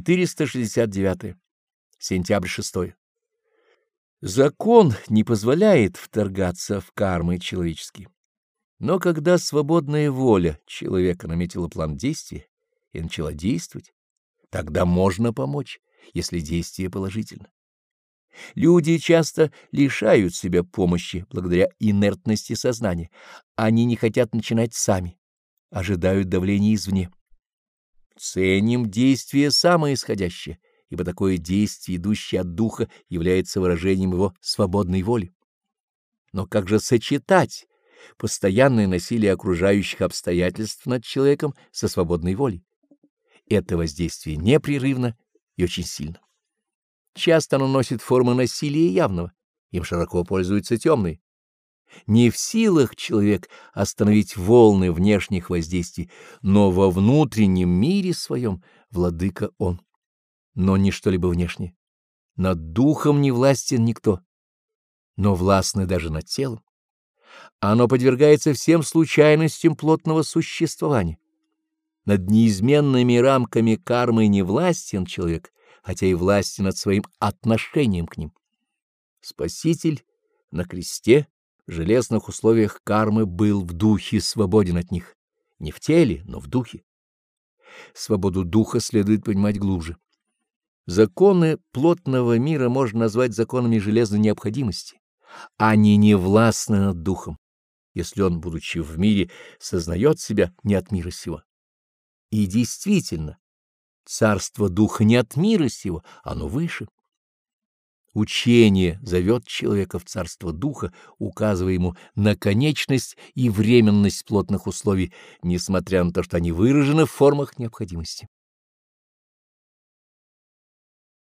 469. Сентябрь 6. Закон не позволяет вторгаться в кармы человеческие. Но когда свободная воля человека наметила план действия и начала действовать, тогда можно помочь, если действие положительно. Люди часто лишают себя помощи благодаря инертности сознания. Они не хотят начинать сами, ожидают давления извне. Ценим действие самоисходящее, ибо такое действие, идущее от духа, является выражением его свободной воли. Но как же сочетать постоянное насилие окружающих обстоятельств над человеком со свободной волей? Это воздействие непрерывно и очень сильно. Часто оно носит формы насилия явного, им широко пользуются темные. Не в силах человек остановить волны внешних воздействий, но во внутреннем мире своем владыка он, но не что-либо внешнее. Над духом не властен никто, но властны даже над телом. Оно подвергается всем случайностям плотного существования. Над неизменными рамками кармы не властен человек, хотя и власти над своим отношением к ним. Спаситель на кресте железных условиях кармы был в духе свободен от них, не в теле, но в духе. Свободу духа следует понимать глубже. Законы плотного мира можно назвать законами железной необходимости. Они не властны над духом, если он, будучи в мире, сознает себя не от мира сего. И действительно, Царство духа не от мира сего, оно выше. Учение зовет человека в царство духа, указывая ему на конечность и временность плотных условий, несмотря на то, что они выражены в формах необходимости.